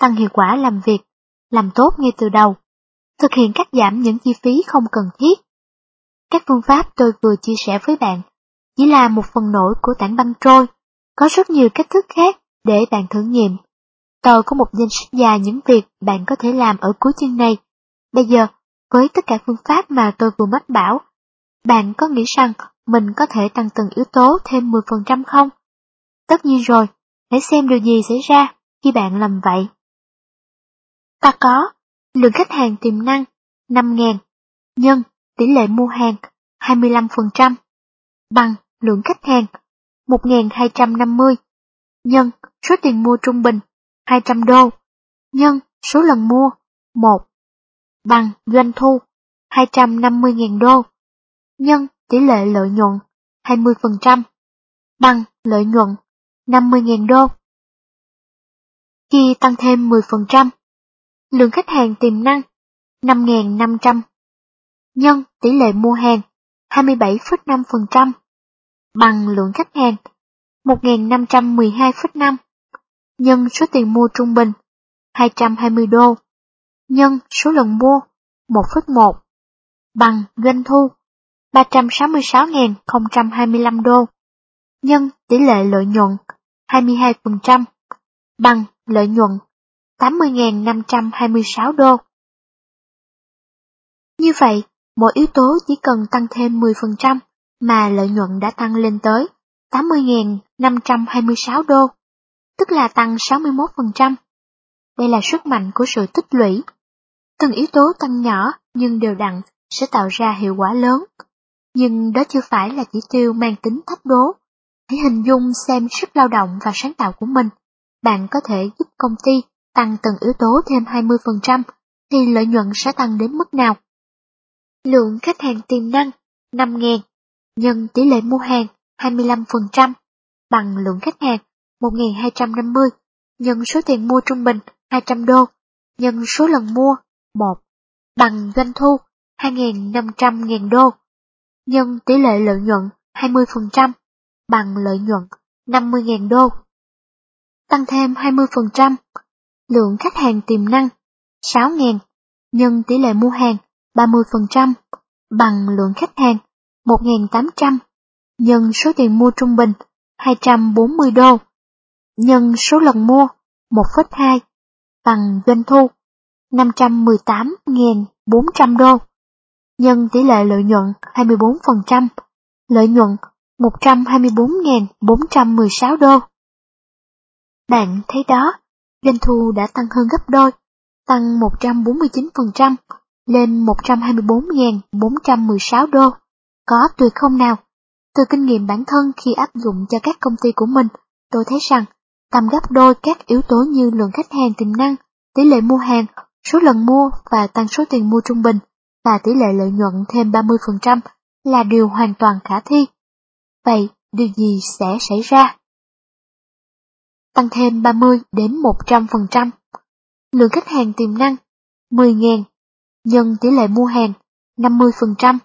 Tăng hiệu quả làm việc, làm tốt ngay từ đầu. Thực hiện cắt giảm những chi phí không cần thiết. Các phương pháp tôi vừa chia sẻ với bạn chỉ là một phần nổi của tảng băng trôi. Có rất nhiều cách thức khác để bạn thử nghiệm. Tôi có một danh sách dài những việc bạn có thể làm ở cuối chương này. Bây giờ, với tất cả phương pháp mà tôi vừa mách bảo, bạn có nghĩ rằng mình có thể tăng từng yếu tố thêm 10% không? Tất nhiên rồi, hãy xem điều gì xảy ra khi bạn làm vậy. Ta có lượng khách hàng tiềm năng 5.000 nhân tỷ lệ mua hàng 25% bằng lượng khách hàng 1.250 nhân số tiền mua trung bình 200 đô. Nhân số lần mua 1 bằng doanh thu 250.000 đô. Nhân tỷ lệ lợi nhuận 20% bằng lợi nhuận 50.000 đô. Khi tăng thêm 10%, lượng khách hàng tiềm năng 5.500 nhân tỷ lệ mua hàng 27,5% bằng lượng khách hàng 1.512,5 nhân số tiền mua trung bình 220 đô. Nhân số lần mua 1,1 bằng doanh thu 366.025 đô. Nhân tỷ lệ lợi nhuận 22% bằng lợi nhuận 80.526 đô. Như vậy, mỗi yếu tố chỉ cần tăng thêm 10% mà lợi nhuận đã tăng lên tới 80.526 đô, tức là tăng 61%. Đây là sức mạnh của sự tích lũy. Từng yếu tố tăng nhỏ nhưng đều đặn sẽ tạo ra hiệu quả lớn. Nhưng đó chưa phải là chỉ tiêu mang tính thách đố. Hãy hình dung xem sức lao động và sáng tạo của mình. Bạn có thể giúp công ty tăng từng yếu tố thêm 20% thì lợi nhuận sẽ tăng đến mức nào? Lượng khách hàng tiềm năng 5.000 nhân tỷ lệ mua hàng 25% bằng lượng khách hàng 1.250 nhân số tiền mua trung bình 200 đô nhân số lần mua 1 bằng doanh thu 2.500.000 đô nhân tỷ lệ lợi nhuận 20% bằng lợi nhuận 50.000 đô. Tăng thêm 20%, lượng khách hàng tiềm năng 6.000 nhân tỷ lệ mua hàng 30% bằng lượng khách hàng 1.800 nhân số tiền mua trung bình 240 đô nhân số lần mua 1,2 bằng doanh thu 518.400 đô nhân tỷ lệ lợi nhuận 24%, lợi nhuận 124.416 đô. Bạn thấy đó, doanh thu đã tăng hơn gấp đôi, tăng 149% lên 124.416 đô. Có tuyệt không nào? Từ kinh nghiệm bản thân khi áp dụng cho các công ty của mình, tôi thấy rằng tăng gấp đôi các yếu tố như lượng khách hàng tiềm năng, tỷ lệ mua hàng, số lần mua và tăng số tiền mua trung bình và tỷ lệ lợi nhuận thêm 30% là điều hoàn toàn khả thi. Vậy, điều gì sẽ xảy ra? Tăng thêm 30 đến 100%. Lượng khách hàng tiềm năng 10.000 nhân tỷ lệ mua hàng 50%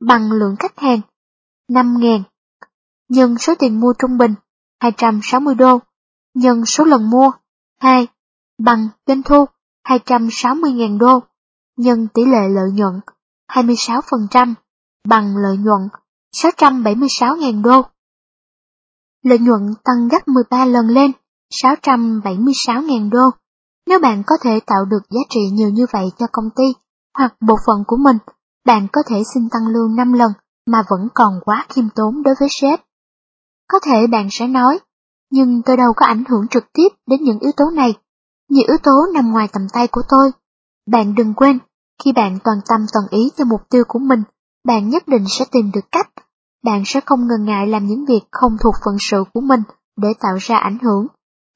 bằng lượng khách hàng 5.000 nhân số tiền mua trung bình 260 đô nhân số lần mua 2 bằng doanh thu 260.000 đô nhân tỷ lệ lợi nhuận 26% bằng lợi nhuận 676.000 đô. Lợi nhuận tăng gấp 13 lần lên 676.000 đô. Nếu bạn có thể tạo được giá trị nhiều như vậy cho công ty hoặc bộ phận của mình, bạn có thể xin tăng lương 5 lần mà vẫn còn quá khiêm tốn đối với sếp. Có thể bạn sẽ nói, nhưng tôi đâu có ảnh hưởng trực tiếp đến những yếu tố này. Nhiều yếu tố nằm ngoài tầm tay của tôi. Bạn đừng quên, khi bạn toàn tâm toàn ý cho mục tiêu của mình, bạn nhất định sẽ tìm được cách. Bạn sẽ không ngần ngại làm những việc không thuộc phận sự của mình để tạo ra ảnh hưởng.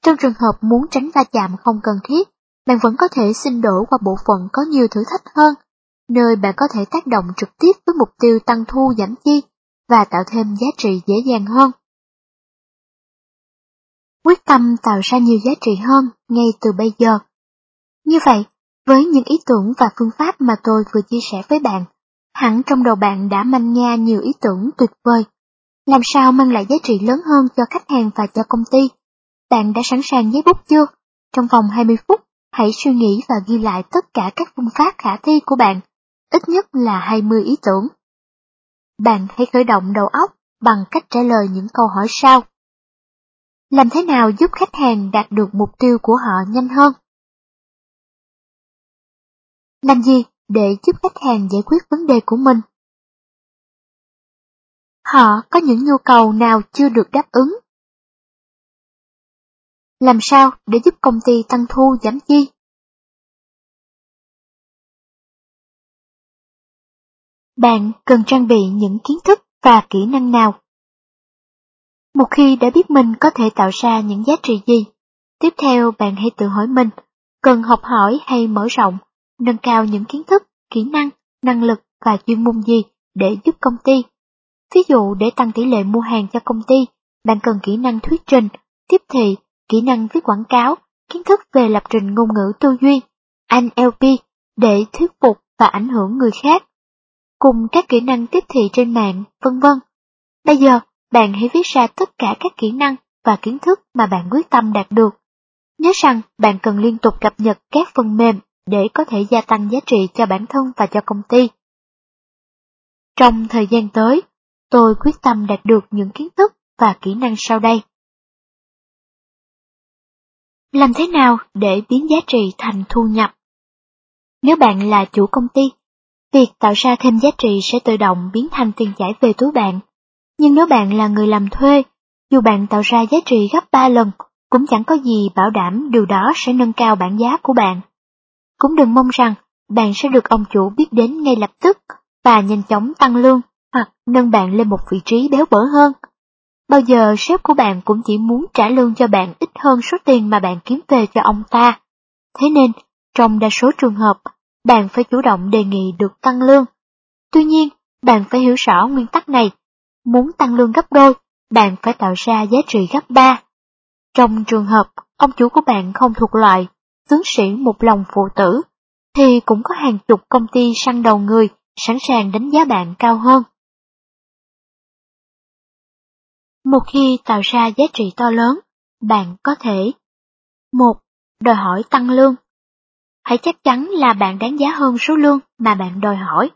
Trong trường hợp muốn tránh va chạm không cần thiết, bạn vẫn có thể xin đổ qua bộ phận có nhiều thử thách hơn, nơi bạn có thể tác động trực tiếp với mục tiêu tăng thu giảm chi và tạo thêm giá trị dễ dàng hơn quyết tâm tạo ra nhiều giá trị hơn ngay từ bây giờ. Như vậy, với những ý tưởng và phương pháp mà tôi vừa chia sẻ với bạn, hẳn trong đầu bạn đã manh nha nhiều ý tưởng tuyệt vời. Làm sao mang lại giá trị lớn hơn cho khách hàng và cho công ty? Bạn đã sẵn sàng giấy bút chưa? Trong vòng 20 phút, hãy suy nghĩ và ghi lại tất cả các phương pháp khả thi của bạn, ít nhất là 20 ý tưởng. Bạn hãy khởi động đầu óc bằng cách trả lời những câu hỏi sau. Làm thế nào giúp khách hàng đạt được mục tiêu của họ nhanh hơn? Làm gì để giúp khách hàng giải quyết vấn đề của mình? Họ có những nhu cầu nào chưa được đáp ứng? Làm sao để giúp công ty tăng thu giảm chi? Bạn cần trang bị những kiến thức và kỹ năng nào? Một khi đã biết mình có thể tạo ra những giá trị gì, tiếp theo bạn hãy tự hỏi mình, cần học hỏi hay mở rộng, nâng cao những kiến thức, kỹ năng, năng lực và chuyên môn gì để giúp công ty. Ví dụ để tăng tỷ lệ mua hàng cho công ty, bạn cần kỹ năng thuyết trình, tiếp thị, kỹ năng viết quảng cáo, kiến thức về lập trình ngôn ngữ tư duy, NLP để thuyết phục và ảnh hưởng người khác, cùng các kỹ năng tiếp thị trên mạng, vân vân. Bây giờ, bạn hãy viết ra tất cả các kỹ năng và kiến thức mà bạn quyết tâm đạt được. Nhớ rằng bạn cần liên tục cập nhật các phần mềm để có thể gia tăng giá trị cho bản thân và cho công ty. Trong thời gian tới, tôi quyết tâm đạt được những kiến thức và kỹ năng sau đây. Làm thế nào để biến giá trị thành thu nhập? Nếu bạn là chủ công ty, việc tạo ra thêm giá trị sẽ tự động biến thành tiền chảy về túi bạn. Nhưng nếu bạn là người làm thuê, dù bạn tạo ra giá trị gấp 3 lần, cũng chẳng có gì bảo đảm điều đó sẽ nâng cao bản giá của bạn. Cũng đừng mong rằng bạn sẽ được ông chủ biết đến ngay lập tức và nhanh chóng tăng lương hoặc nâng bạn lên một vị trí béo bở hơn. Bao giờ sếp của bạn cũng chỉ muốn trả lương cho bạn ít hơn số tiền mà bạn kiếm về cho ông ta. Thế nên, trong đa số trường hợp, bạn phải chủ động đề nghị được tăng lương. Tuy nhiên, bạn phải hiểu rõ nguyên tắc này. Muốn tăng lương gấp đôi, bạn phải tạo ra giá trị gấp ba. Trong trường hợp ông chủ của bạn không thuộc loại tướng sĩ một lòng phụ tử, thì cũng có hàng chục công ty săn đầu người sẵn sàng đánh giá bạn cao hơn. Một khi tạo ra giá trị to lớn, bạn có thể một Đòi hỏi tăng lương Hãy chắc chắn là bạn đáng giá hơn số lương mà bạn đòi hỏi.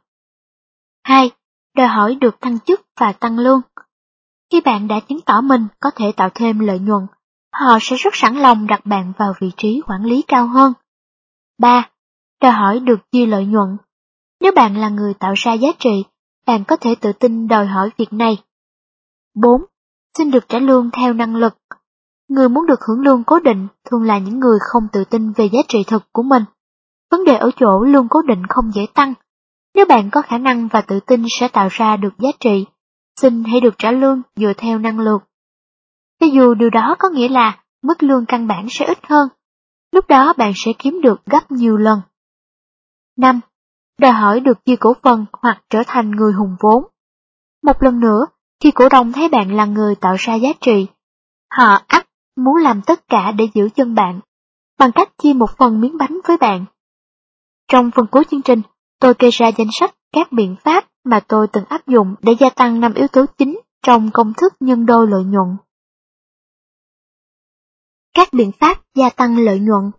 2. Đòi hỏi được thăng chức và tăng lương. Khi bạn đã chứng tỏ mình có thể tạo thêm lợi nhuận, họ sẽ rất sẵn lòng đặt bạn vào vị trí quản lý cao hơn. 3. Đòi hỏi được chia lợi nhuận. Nếu bạn là người tạo ra giá trị, bạn có thể tự tin đòi hỏi việc này. 4 xin được trả lương theo năng lực. Người muốn được hưởng lương cố định thường là những người không tự tin về giá trị thực của mình. Vấn đề ở chỗ lương cố định không dễ tăng. Nếu bạn có khả năng và tự tin sẽ tạo ra được giá trị, xin hãy được trả lương dựa theo năng lực. Cho dù điều đó có nghĩa là mức lương căn bản sẽ ít hơn, lúc đó bạn sẽ kiếm được gấp nhiều lần. 5. Đòi hỏi được chia cổ phần hoặc trở thành người hùng vốn. Một lần nữa, khi cổ đông thấy bạn là người tạo ra giá trị, họ ắt muốn làm tất cả để giữ chân bạn, bằng cách chia một phần miếng bánh với bạn. Trong phần cuối chương trình, tôi kê ra danh sách các biện pháp mà tôi từng áp dụng để gia tăng năm yếu tố chính trong công thức nhân đôi lợi nhuận. Các biện pháp gia tăng lợi nhuận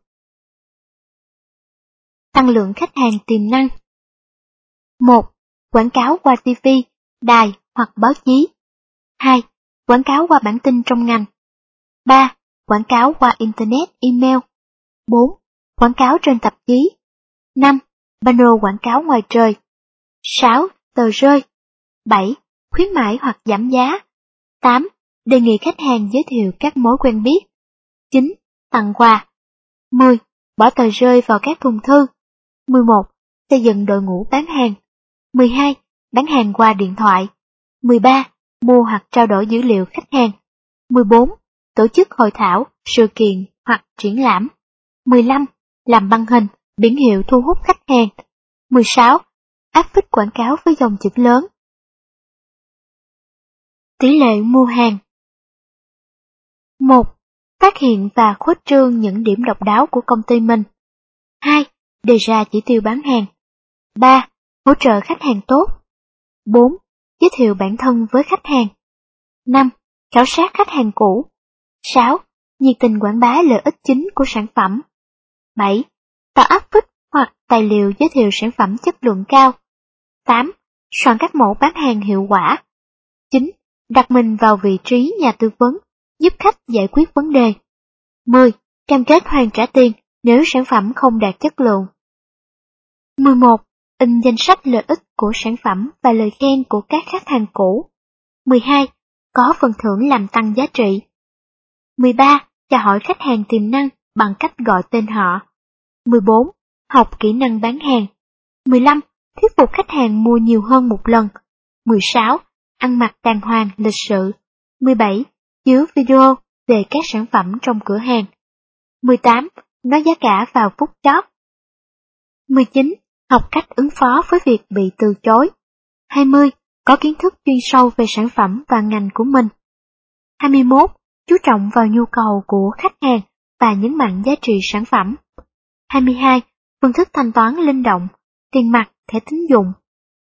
Tăng lượng khách hàng tiềm năng 1. Quảng cáo qua TV, đài hoặc báo chí. 2. Quảng cáo qua bản tin trong ngành. 3. Quảng cáo qua Internet, email. 4. Quảng cáo trên tạp chí. 5. Banner quảng cáo ngoài trời. 6. Tờ rơi. 7. Khuyến mãi hoặc giảm giá. 8. Đề nghị khách hàng giới thiệu các mối quen biết. 9. Tặng quà. 10. Bỏ tờ rơi vào các thùng thư. 11. Xây dựng đội ngũ bán hàng. 12. Bán hàng qua điện thoại. 13. Mua hoặc trao đổi dữ liệu khách hàng. 14. Tổ chức hội thảo, sự kiện hoặc triển lãm. 15. Làm băng hình, biển hiệu thu hút khách hàng. 16. Áp phích quảng cáo với dòng chữ lớn. Tỷ lệ mua hàng 1. phát hiện và khuếch trương những điểm độc đáo của công ty mình. 2. Đề ra chỉ tiêu bán hàng. 3. Hỗ trợ khách hàng tốt. 4. Giới thiệu bản thân với khách hàng. 5. Khảo sát khách hàng cũ. 6. Nhiệt tình quảng bá lợi ích chính của sản phẩm. 7. Tạo áp phích hoặc tài liệu giới thiệu sản phẩm chất lượng cao. 8. Soạn các mẫu bán hàng hiệu quả. 9. Đặt mình vào vị trí nhà tư vấn, giúp khách giải quyết vấn đề. 10. Cam kết hoàn trả tiền nếu sản phẩm không đạt chất lượng. 11. In danh sách lợi ích của sản phẩm và lời khen của các khách hàng cũ. 12. Có phần thưởng làm tăng giá trị. 13. Chào hỏi khách hàng tiềm năng bằng cách gọi tên họ. 14. Học kỹ năng bán hàng. 15. Thuyết phục khách hàng mua nhiều hơn một lần. 16. Ăn mặc đàng hoàng, lịch sự. 17. Chứa video về các sản phẩm trong cửa hàng. 18. Nói giá cả vào phút chót. 19. Học cách ứng phó với việc bị từ chối. 20. Có kiến thức chuyên sâu về sản phẩm và ngành của mình. 21. Chú trọng vào nhu cầu của khách hàng và nhấn mạnh giá trị sản phẩm. 22. Phương thức thanh toán linh động, tiền mặt, thẻ tín dụng.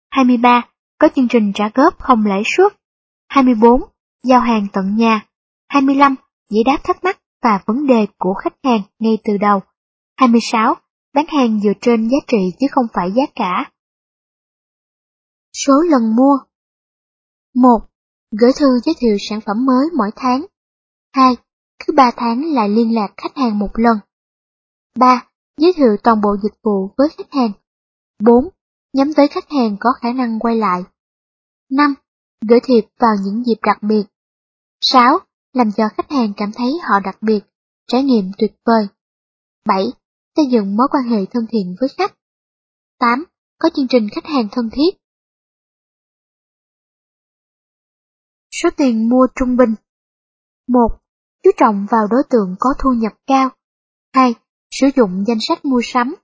23. Có chương trình trả góp không lãi suất. 24. Giao hàng tận nhà. 25. Giải đáp thắc mắc và vấn đề của khách hàng ngay từ đầu. 26. Bán hàng dựa trên giá trị chứ không phải giá cả. Số lần mua 1. Gửi thư giới thiệu sản phẩm mới mỗi tháng. 2. Cứ 3 tháng là liên lạc khách hàng một lần. 3. Giới thiệu toàn bộ dịch vụ với khách hàng. 4. Nhắm tới khách hàng có khả năng quay lại. 5. Gửi thiệp vào những dịp đặc biệt. 6. Làm cho khách hàng cảm thấy họ đặc biệt, trải nghiệm tuyệt vời. 7. Xây dựng mối quan hệ thân thiện với khách. 8. Có chương trình khách hàng thân thiết. Số tiền mua trung bình 1. Chú trọng vào đối tượng có thu nhập cao. 2. Sử dụng danh sách mua sắm.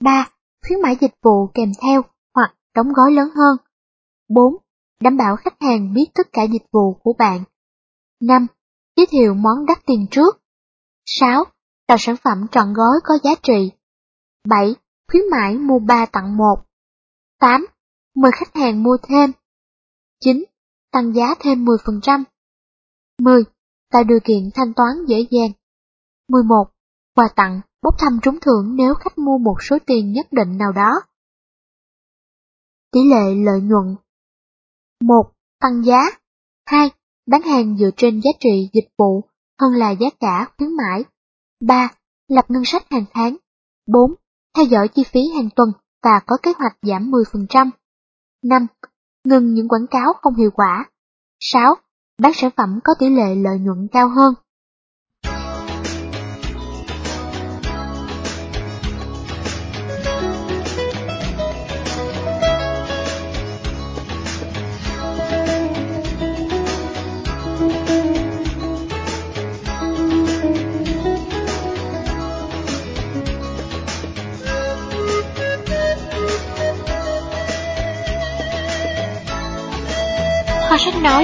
3. Khuyến mãi dịch vụ kèm theo hoặc đóng gói lớn hơn. 4. Đảm bảo khách hàng biết tất cả dịch vụ của bạn. 5. Giới thiệu món đắt tiền trước. 6. Tạo sản phẩm trọn gói có giá trị. 7. Khuyến mãi mua 3 tặng 1. 8. Mời khách hàng mua thêm. 9. Tăng giá thêm 10%. 10. Tạo điều kiện thanh toán dễ dàng. 11. Quà tặng, bốc thăm trúng thưởng nếu khách mua một số tiền nhất định nào đó. Tỷ lệ lợi nhuận 1. Tăng giá 2. Bán hàng dựa trên giá trị dịch vụ hơn là giá cả khuyến mãi 3. Lập ngân sách hàng tháng 4. Theo dõi chi phí hàng tuần và có kế hoạch giảm 10%. 5. Ngừng những quảng cáo không hiệu quả. 6. Bán sản phẩm có tỷ lệ lợi nhuận cao hơn.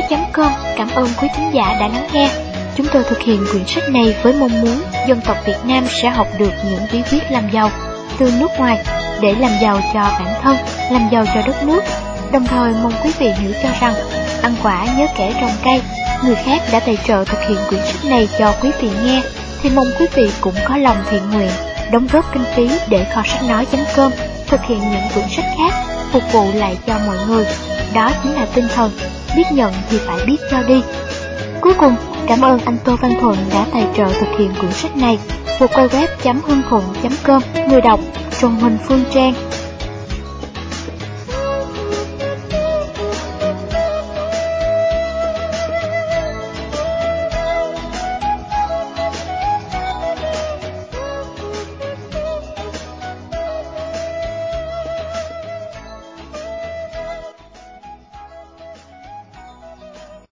nói.com cảm ơn quý thính giả đã lắng nghe. Chúng tôi thực hiện quyển sách này với mong muốn dân tộc Việt Nam sẽ học được những bí quyết làm giàu từ nước ngoài để làm giàu cho bản thân, làm giàu cho đất nước. Đồng thời mong quý vị hiểu cho rằng ăn quả nhớ kẻ trồng cây, người khác đã tài trợ thực hiện quyển sách này cho quý vị nghe thì mong quý vị cũng có lòng thiện nguyện đóng góp kinh phí để kho sách nói.com thực hiện những quyển sách khác phục vụ lại cho mọi người. Đó chính là tinh thần biết nhận thì phải biết cho đi. Cuối cùng, cảm ơn anh Tô Văn Thuận đã tài trợ thực hiện quyển sách này. www.hương thuận.com Người đọc Trần Huỳnh Phương Trang